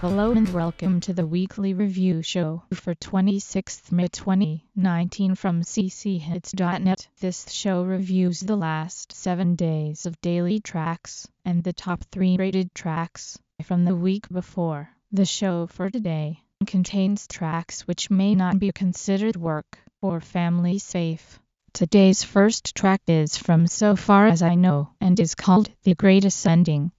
Hello and welcome to the weekly review show for 26th May 2019 from cchits.net. This show reviews the last 7 days of daily tracks and the top 3 rated tracks from the week before. The show for today contains tracks which may not be considered work or family safe. Today's first track is from So Far As I Know and is called The Great Ascending.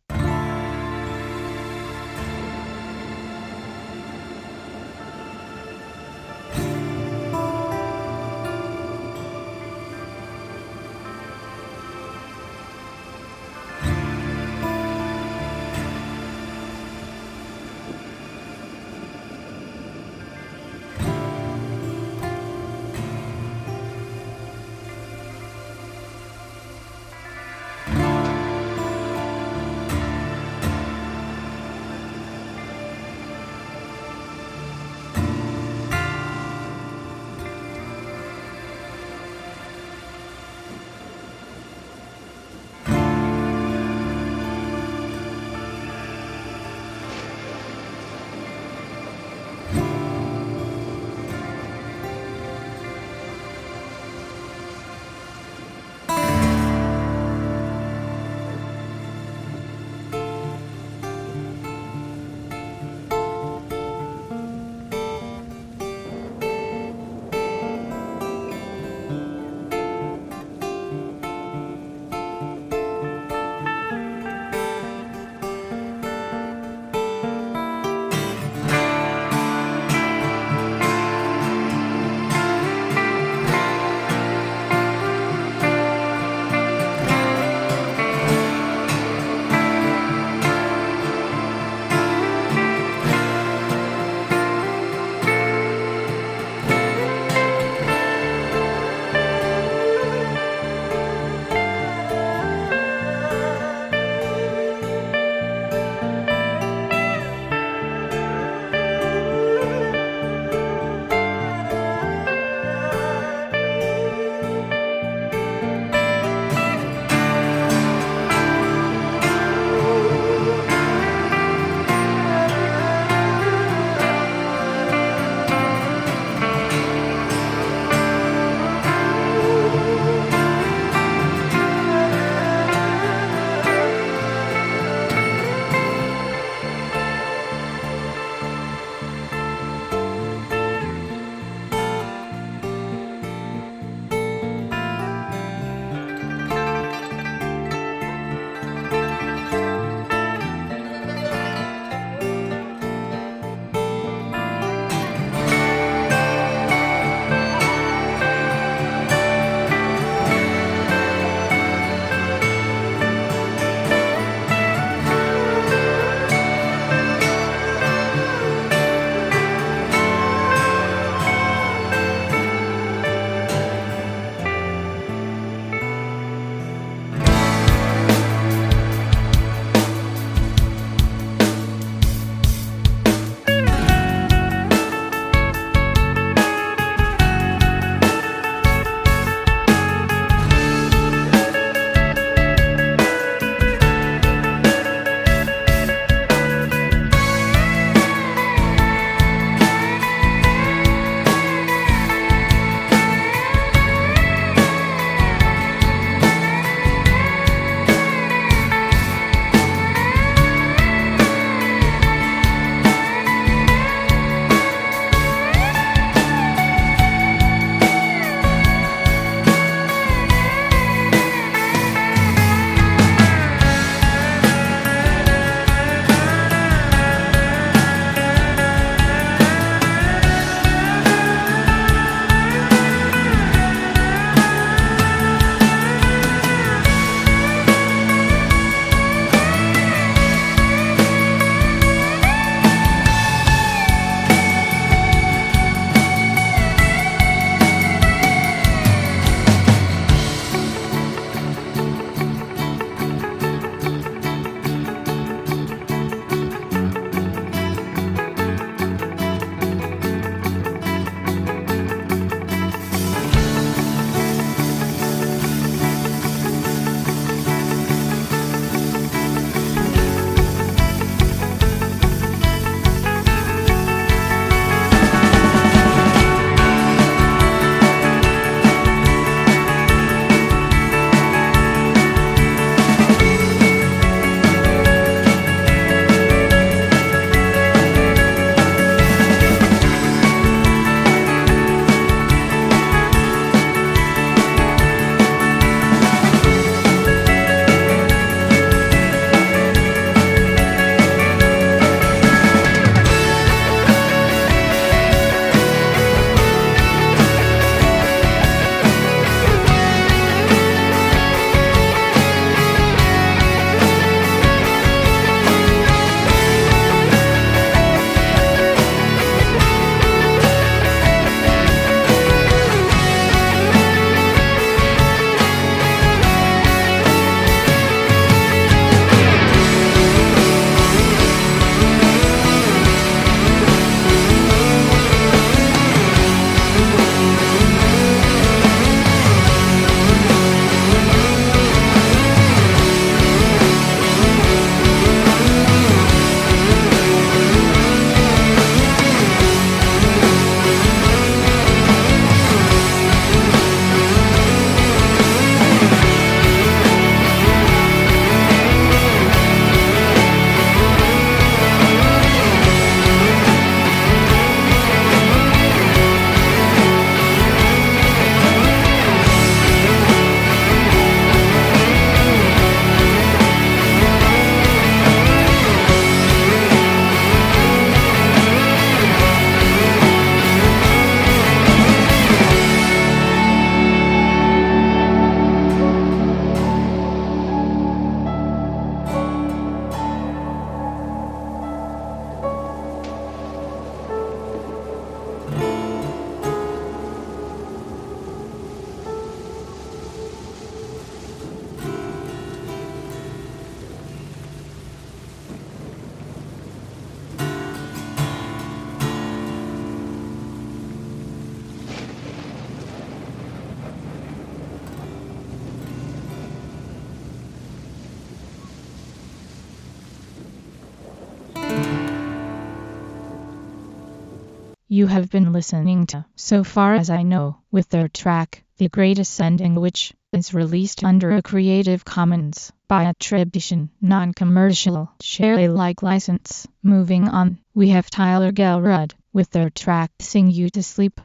You have been listening to So Far As I Know with their track The Great Ascending which is released under a Creative Commons by attribution, non-commercial, share Alike license. Moving on, we have Tyler Gelrud with their track Sing You to Sleep.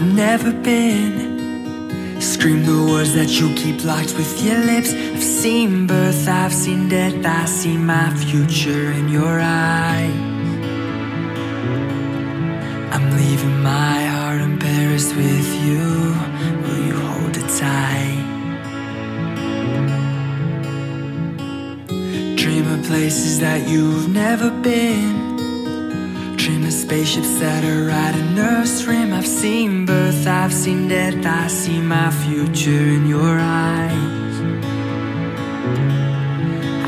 I've never been. Scream the words that you keep locked with your lips. I've seen birth, I've seen death, I see my future in your eyes. I'm leaving my heart in Paris with you. Will you hold it tight? Dream of places that you've never been. Dream of spaceships that are riding Earth's rim. I've seen birth, I've seen death, I see my future in your eyes.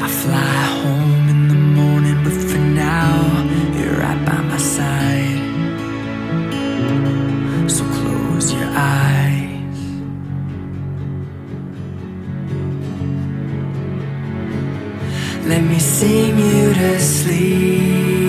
I fly home in the morning, but for now, you're right by my side. So close your eyes. Let me sing you to sleep.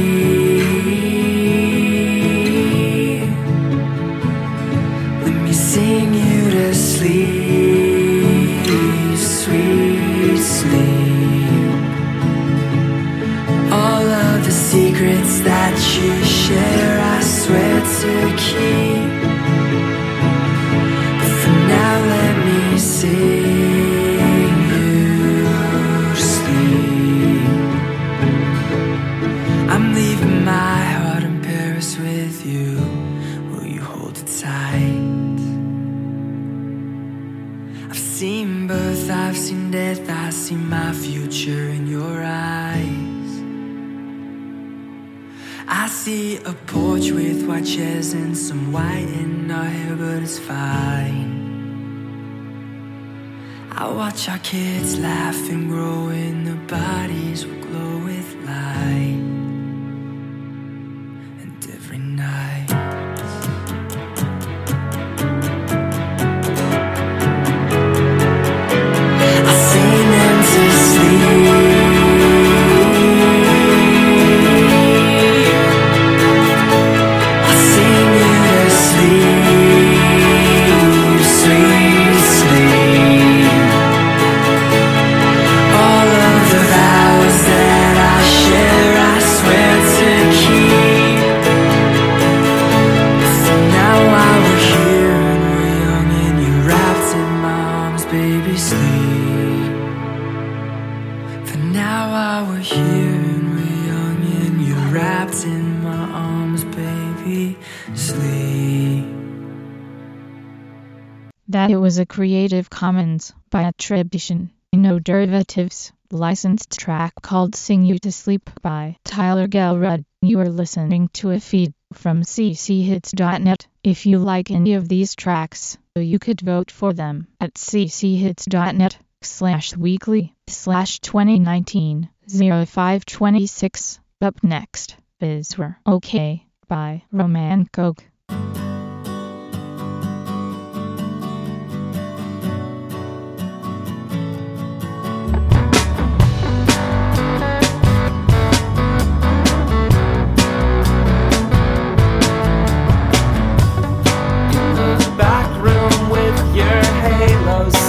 Will you hold it tight? I've seen birth, I've seen death, I see my future in your eyes. I see a porch with white chairs and some white in our hair, but it's fine. I watch our kids laugh and grow, and their bodies will glow with light. Was a Creative Commons by attribution, no derivatives, licensed track called Sing You to Sleep by Tyler Gelrud. You are listening to a feed from cchits.net. If you like any of these tracks, you could vote for them at cchits.net slash weekly slash 2019 0526. Up next is We're Okay by Roman Coke.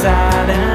Halo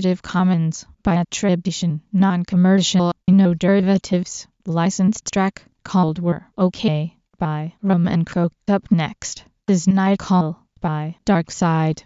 Creative Commons by attribution, non-commercial, no derivatives, licensed track called We're OK by Rum and Croak. Up next is Night Call by Darkside.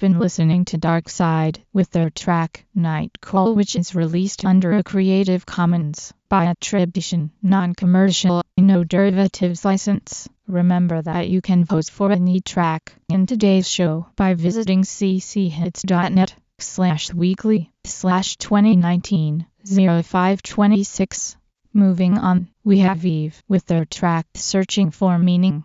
been listening to Dark Side with their track Night Call which is released under a Creative Commons by attribution, non-commercial, no derivatives license. Remember that you can vote for any track in today's show by visiting cchits.net slash weekly slash 2019 0526. Moving on, we have Eve with their track Searching for Meaning.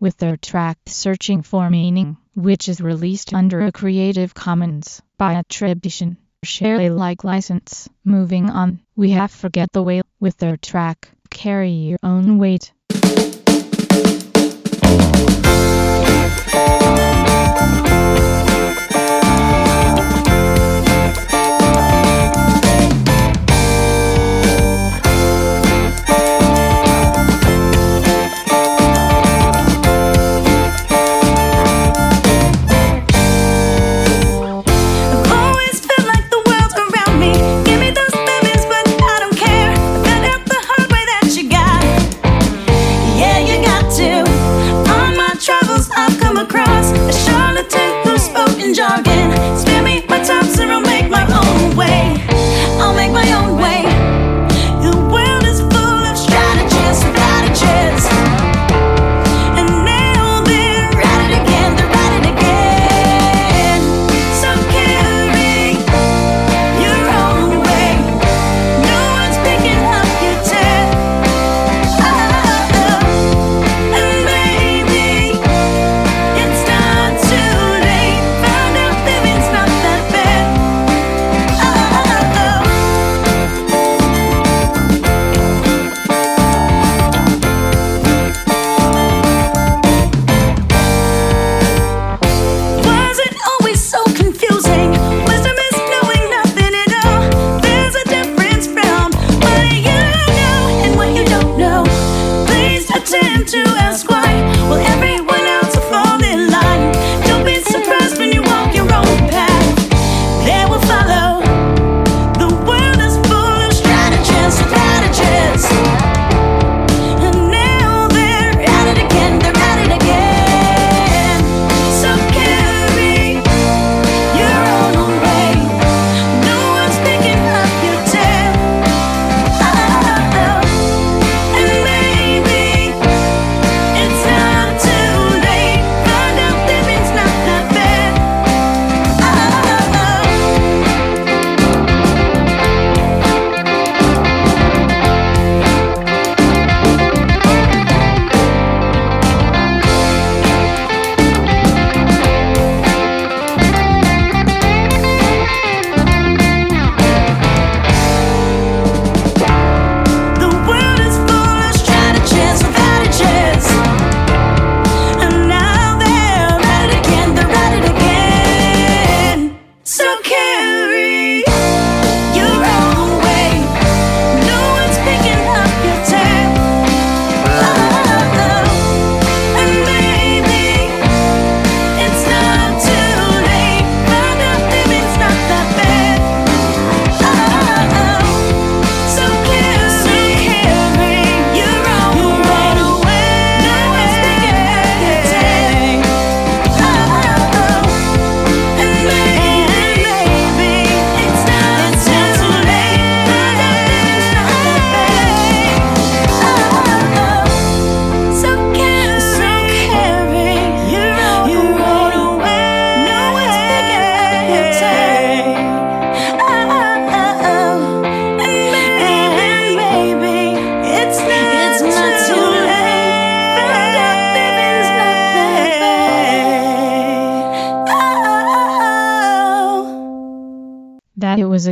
With their track Searching for Meaning, which is released under a Creative Commons by attribution. Share Alike license. Moving on, we have Forget the Whale with their track Carry Your Own Weight. jargon.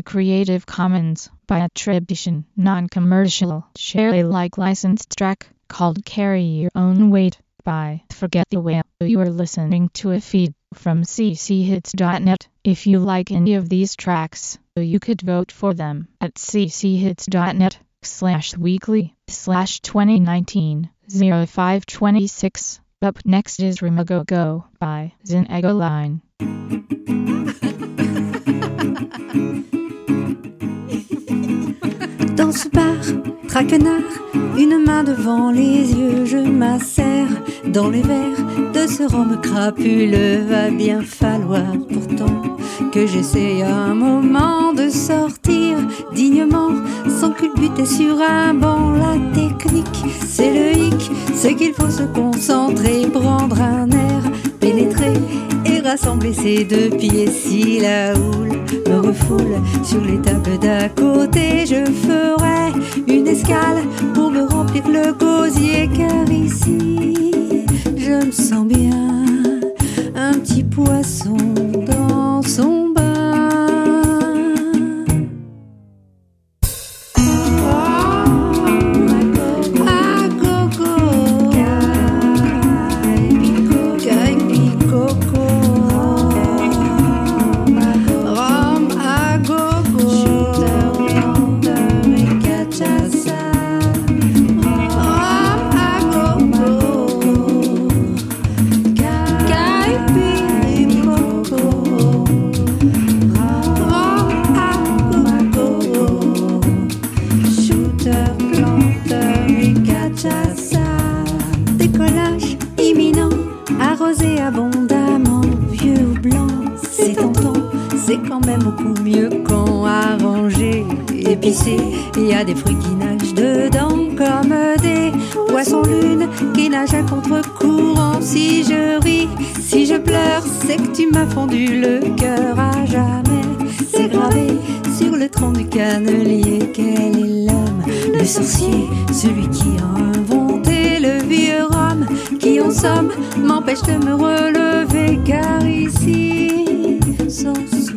Creative Commons by attribution, non-commercial, share Alike licensed track called Carry Your Own Weight by Forget the Whale. You are listening to a feed from cchits.net. If you like any of these tracks, you could vote for them at cchits.net slash weekly slash 2019 0526. Up next is Remagogo by Zinegoline. Dans ce bar, traquenard, une main devant les yeux, je m'asserre dans les verres de ce rhum crapuleux. Va bien falloir pourtant que j'essaye un moment de sortir dignement, sans culbuter sur un banc. La technique, c'est le hic, c'est qu'il faut se concentrer, prendre un air, pénétrer et rassembler ses deux pieds. Si la houle me refoule sur les tables d'à côté, je ferai une escale pour me remplir le gosier, car ici, je me sens bien, un petit poisson dans son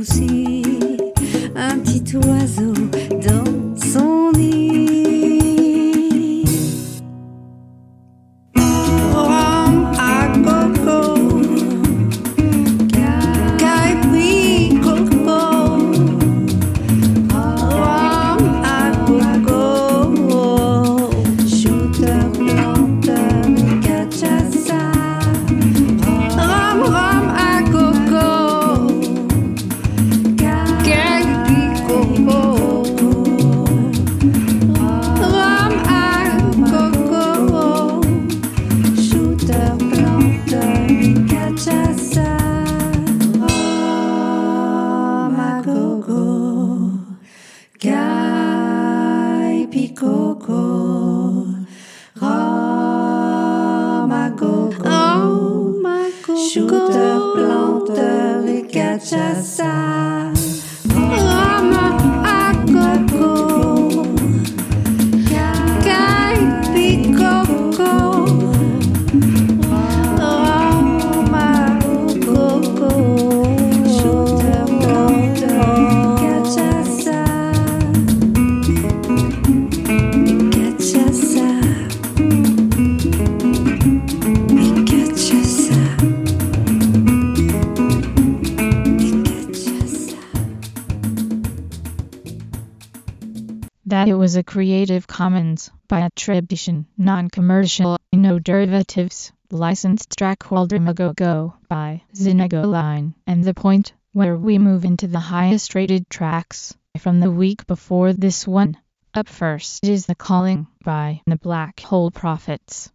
souci, un petit oiseau was a Creative Commons by attribution, non-commercial, no derivatives, licensed track called Remagogo by Zinagoline. And the point where we move into the highest rated tracks from the week before this one. Up first is The Calling by The Black Hole Prophets.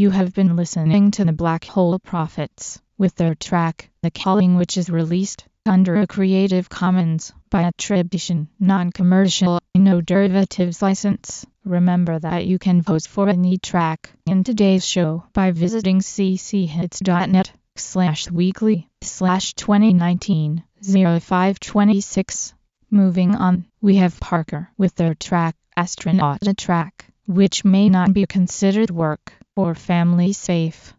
You have been listening to the Black Hole Prophets with their track, The Calling, which is released under a Creative Commons by attribution, non-commercial, no derivatives license. Remember that you can vote for any track in today's show by visiting cchits.net slash weekly slash 2019 0526. Moving on, we have Parker with their track, Astronaut a track, which may not be considered work or family safe.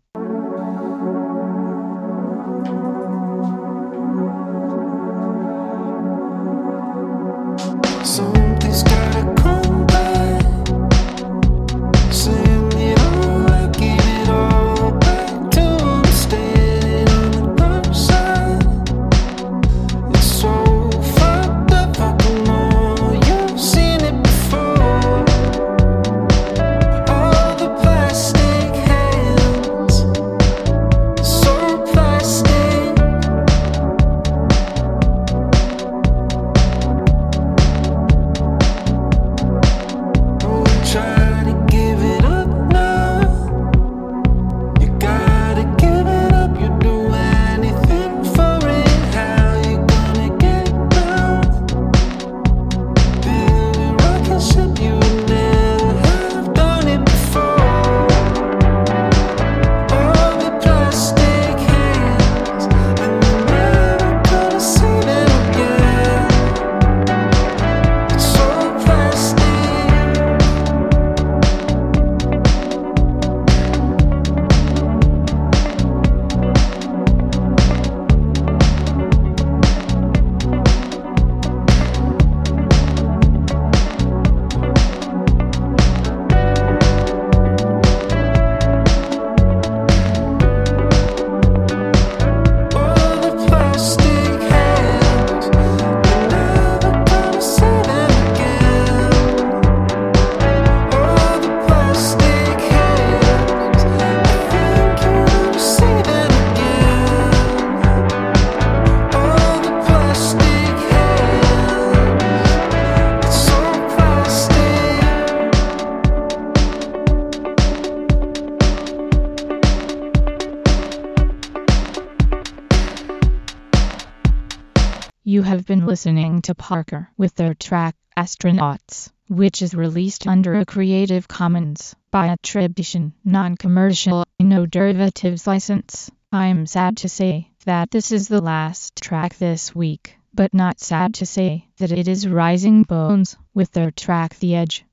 You have been listening to Parker with their track Astronauts, which is released under a Creative Commons by attribution, non-commercial, no derivatives license. I'm sad to say that this is the last track this week, but not sad to say that it is Rising Bones with their track The Edge.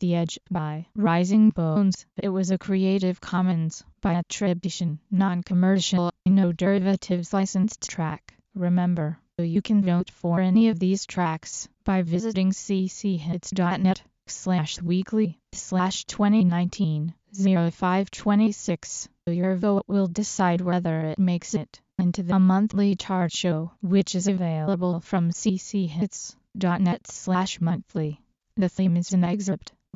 The Edge by Rising Bones. It was a Creative Commons by attribution, non-commercial, no derivatives licensed track. Remember, you can vote for any of these tracks by visiting cchits.net slash weekly slash 2019 0526. Your vote will decide whether it makes it into the monthly chart show, which is available from cchits.net slash monthly. The theme is an excerpt